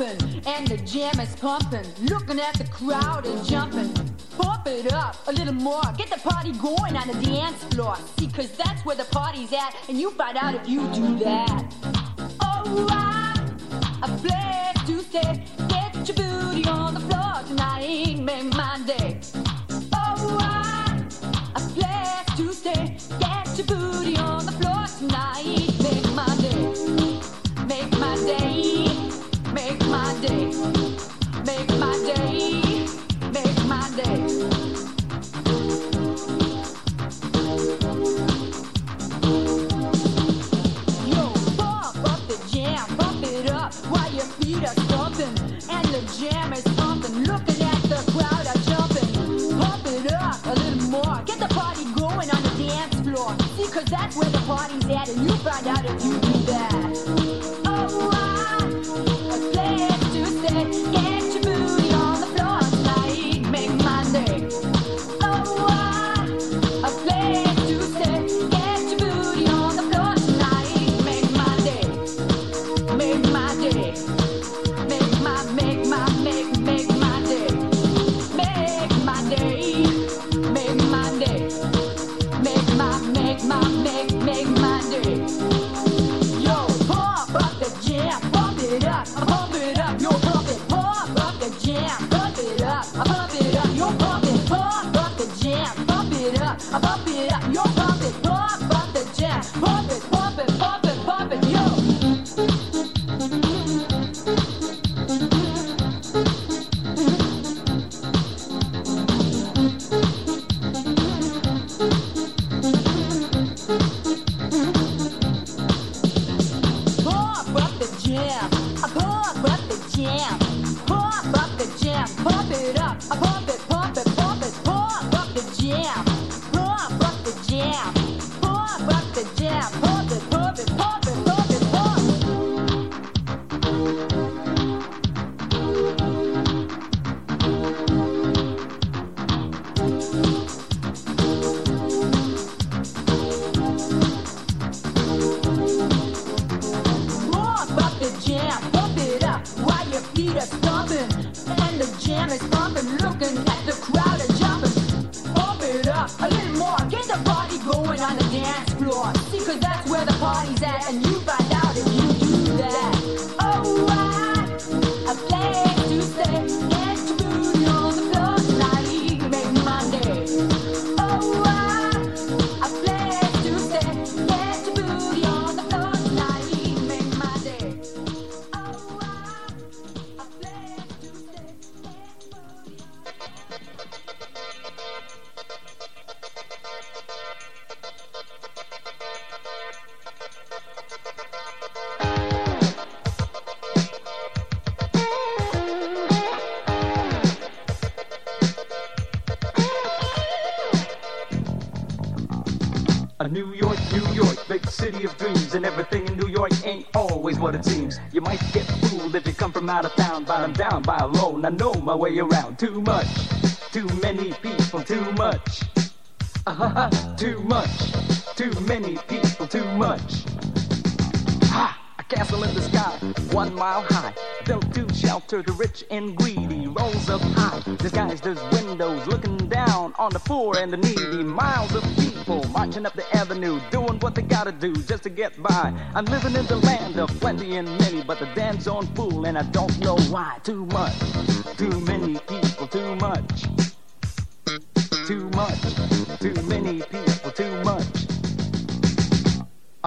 and the jam is pumping. Looking at the crowd and jumping. Pump it up a little more. Get the party going on the dance floor. See, cause that's where the party's at, and you find out if you do that. Alright, a to stay. Get your booty on jam, I pump it up the jam, pump it up, I pump it, and you and everything in New York ain't always what it seems. You might get fooled if you come from out of town, but I'm down by alone. I know my way around. Too much, too many people, too much. Uh-huh, too much, too many people, too much. Castle in the sky, one mile high, built to shelter the rich and greedy. Rolls up high, disguised as windows, looking down on the poor and the needy. Miles of people marching up the avenue, doing what they gotta do just to get by. I'm living in the land of plenty and many, but the damn on full, and I don't know why. Too much, too many people, too much. Too much, too many people.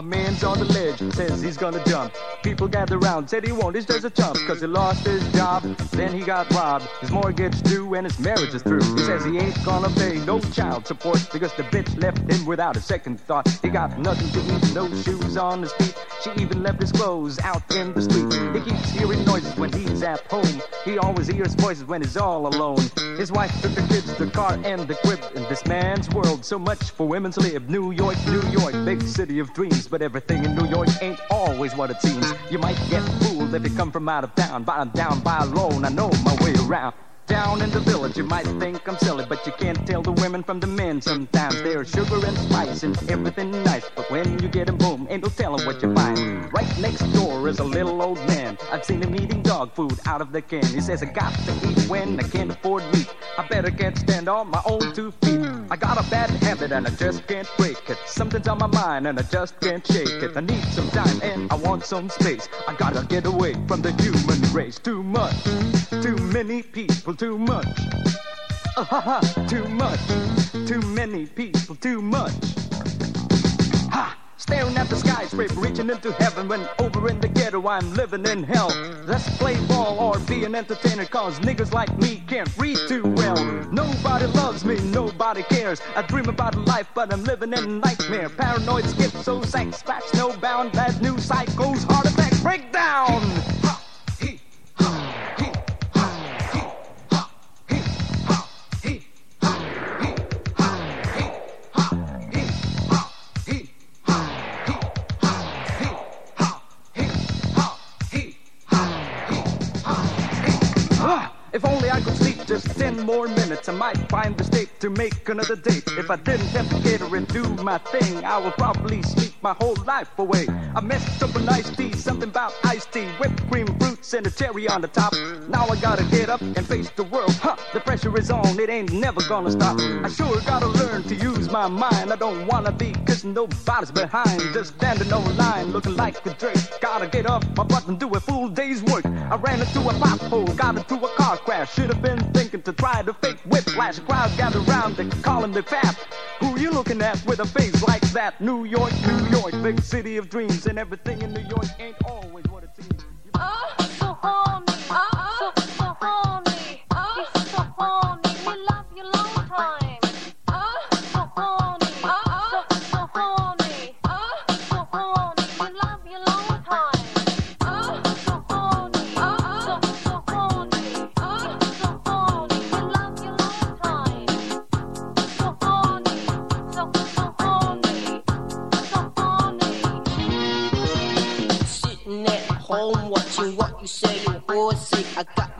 A man's on the ledge, says he's gonna jump. People gather round, said he won't, he's just a chump. Cause he lost his job, then he got robbed. His mortgage due and his marriage is through. He says he ain't gonna pay no child support because the bitch left him without a second thought. He got nothing to eat, no shoes on his feet. She even left his clothes out in the street. He keeps hearing noises when he's at home. He always hears voices when he's all alone. His wife took the kids, the car, and the crib. In this man's world, so much for women to live. New York, New York, big city of dreams. But everything in New York ain't always what it seems. You might get fooled if you come from out of town. But I'm down by alone, I know my way around. Down in the village, you might think I'm silly, but you can't tell the women from the men. Sometimes they're sugar and spice and everything nice, but when you get 'em home, ain't no telling what you find. Right next door is a little old man. I've seen him eating dog food out of the can. He says I got to eat when I can't afford meat. I better can't stand on my own two feet. I got a bad habit and I just can't break it. Something's on my mind and I just can't shake it. I need some time and I want some space. I gotta get away from the human race. Too much, too many people, too much. Ha, ha, too much, too many people, too much. Ha! Staring at the skyscraper, reaching into heaven when over in the ghetto I'm living in hell. Let's play ball or be an entertainer, cause niggas like me can't read too well. Nobody loves me, nobody cares. I dream about life, but I'm living in a nightmare. Paranoid, schizo, sex, scratch, no bound, bad news, psychos, heart attacks, breakdown. God. If only I could sleep just ten more minutes, I might find the state to make another date. If I didn't have to cater and do my thing, I would probably sleep my whole life away. I messed up a nice tea, something about iced tea, whipped cream, fruits, and a cherry on the top. Now I gotta get up and face the world. Huh, the pressure is on, it ain't never gonna stop. I sure gotta learn to use my mind. I don't wanna be kissing nobody's behind. Just standing on line, looking like a jerk. Gotta get up my butt and do a full day's work. I ran into a pothole, got into a car crash. Should have been thinking to try to fake whiplash. Crowd gathered round and calling me fat. Who you looking at with a face like that? New York, New York, big city of dreams, and everything in New York ain't always what it seems. Oh,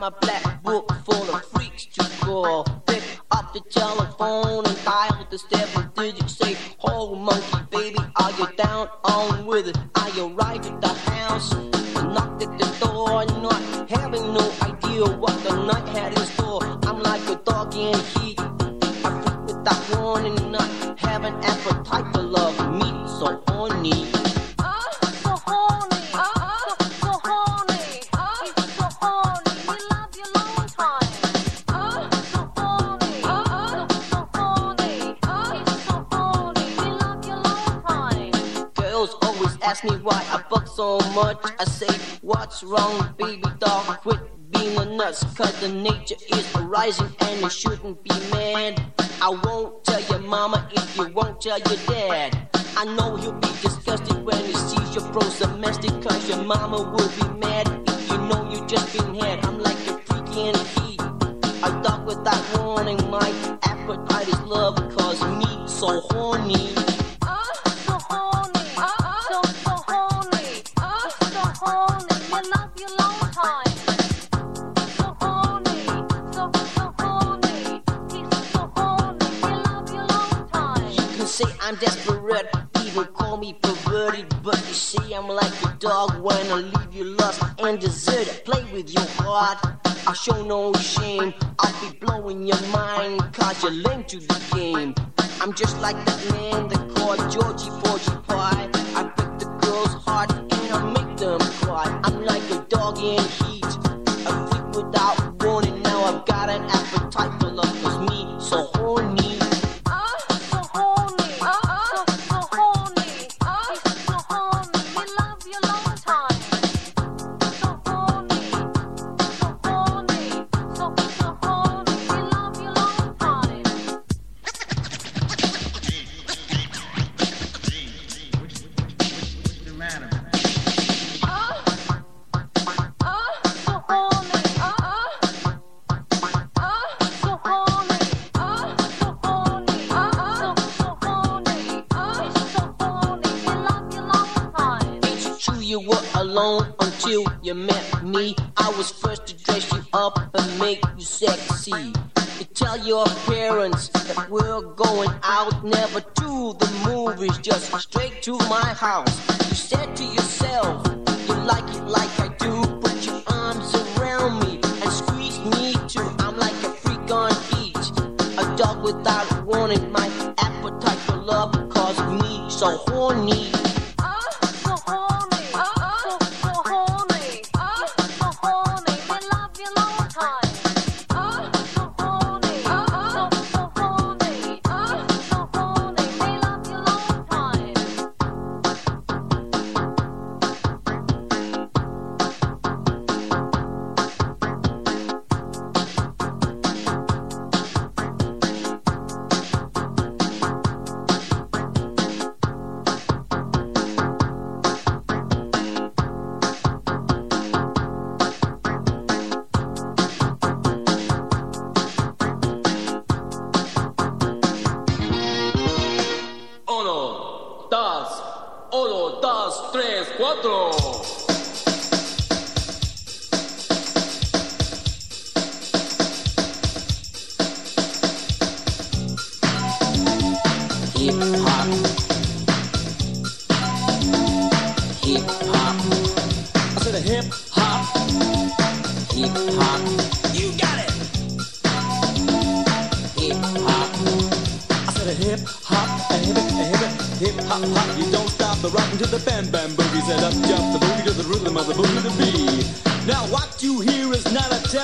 my black book full of freaks to call. Pick up the telephone and dial the seven digit. Say, oh monkey baby, are you down on with it? I arrived at the house, knocked at the door, not having no idea what the night had in store. I'm like a dog in wrong, baby doll? Quit being a nuts, cause the nature is rising and you shouldn't be mad. I won't tell your mama if you won't tell your dad. I know he'll be disgusted when he sees your pro domestic, cause your mama will be mad if you know you just been had. I'm like a freak in heat. A dog without warning, my appetite is love, cause me so horny. I'm desperate, even call me perverted, but you see I'm like a dog when I leave you lost and deserted. Play with your heart, I'll show no shame. I'll be blowing your mind, cause you're lame to the game. I'm just like that man that called Georgie Porgy Pie. I break the girl's heart and I make them cry. I'm like a dog in heat, alone until you met me. I was first to dress you up and make you sexy. It Tell your parents that we're going out, never to the movies, just straight to my house. You said to yourself, you like it like I do. Put your arms around me and squeeze me too. I'm like a freak on beach, a dog without warning. My appetite for love caused me so horny.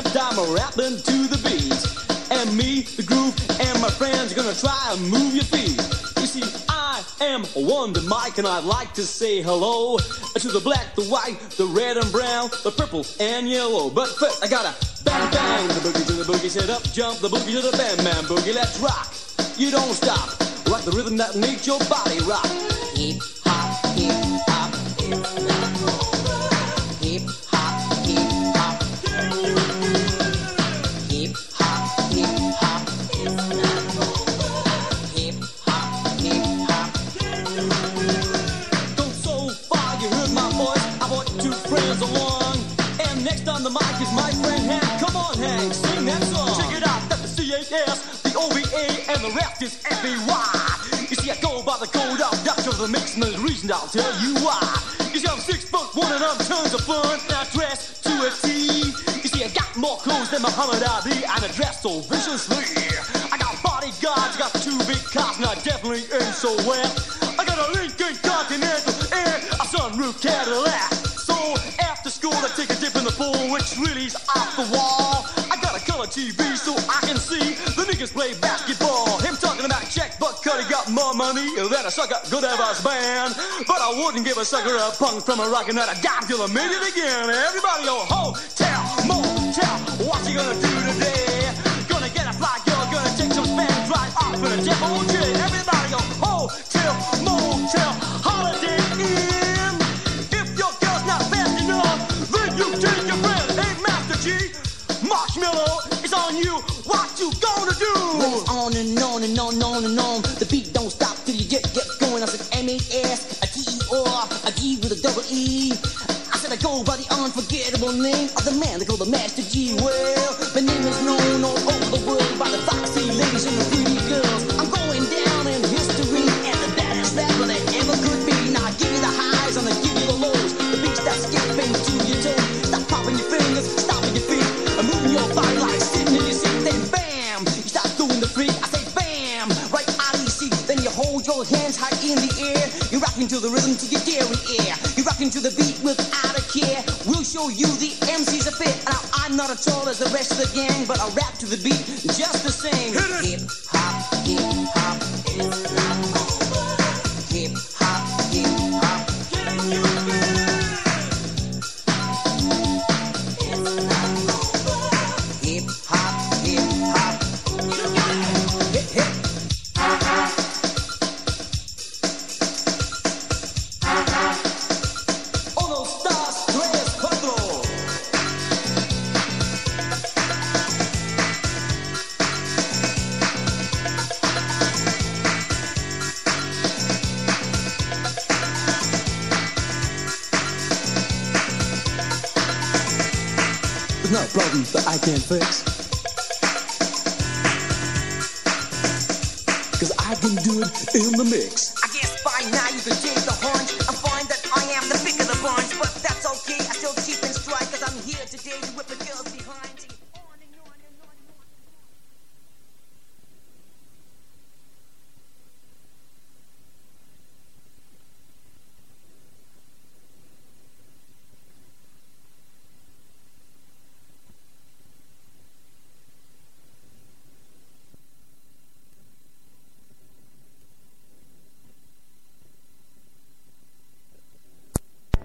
I'm rapping to the beat. And me, the groove, and my friends are gonna try and move your feet. You see, I am Wonder Mike, and I'd like to say hello to the black, the white, the red and brown, the purple and yellow. But first, I gotta bang bang the boogie to the boogie. Set up, jump the boogie to the bam bam boogie. Let's rock. You don't stop. Rock the rhythm that makes your body rock. Hip hop. Hip hop. And I'll tell you why. You see, I'm six foot one and I'm tons of fun, and I dress to a T. You see, I got more clothes than Muhammad Ali, and I dress so viciously. I got bodyguards, I got two big cops, and I definitely ain't so wet. I got a Lincoln Continental and a sunroof Cadillac. So after school, I take a dip in the pool, which really's off the wall. I got a color TV so I can see the niggas play basketball. Money than a sucker could ever spend. But I wouldn't give a sucker a punk from a rockin' that I dime till made it again. Everybody go hotel, motel, what you gonna do today? Gonna get a fly girl, gonna take some spans drive off in a jet. Everybody By the unforgettable name of the man they call the Master G. Well, the name is known all over the world by the foxy ladies and the pretty girls. I'm going down in history and the baddest rapper that ever could be. Now I give you the highs and I give you the lows. The beat starts skipping to your toes. Stop popping your fingers, stomping your feet, and moving your body like sitting in your seat. Then bam, you start doing the freak. I say bam, right out of your seat. Then you hold your hands high in the air. You're rocking to the rhythm to your dairy air. You're rocking to the beat without a care. You the MC's a fit. Now I'm not as tall as the rest of the gang, but I rap to the beat just the same. problems that I can't fix. Cause I can do it in the mix.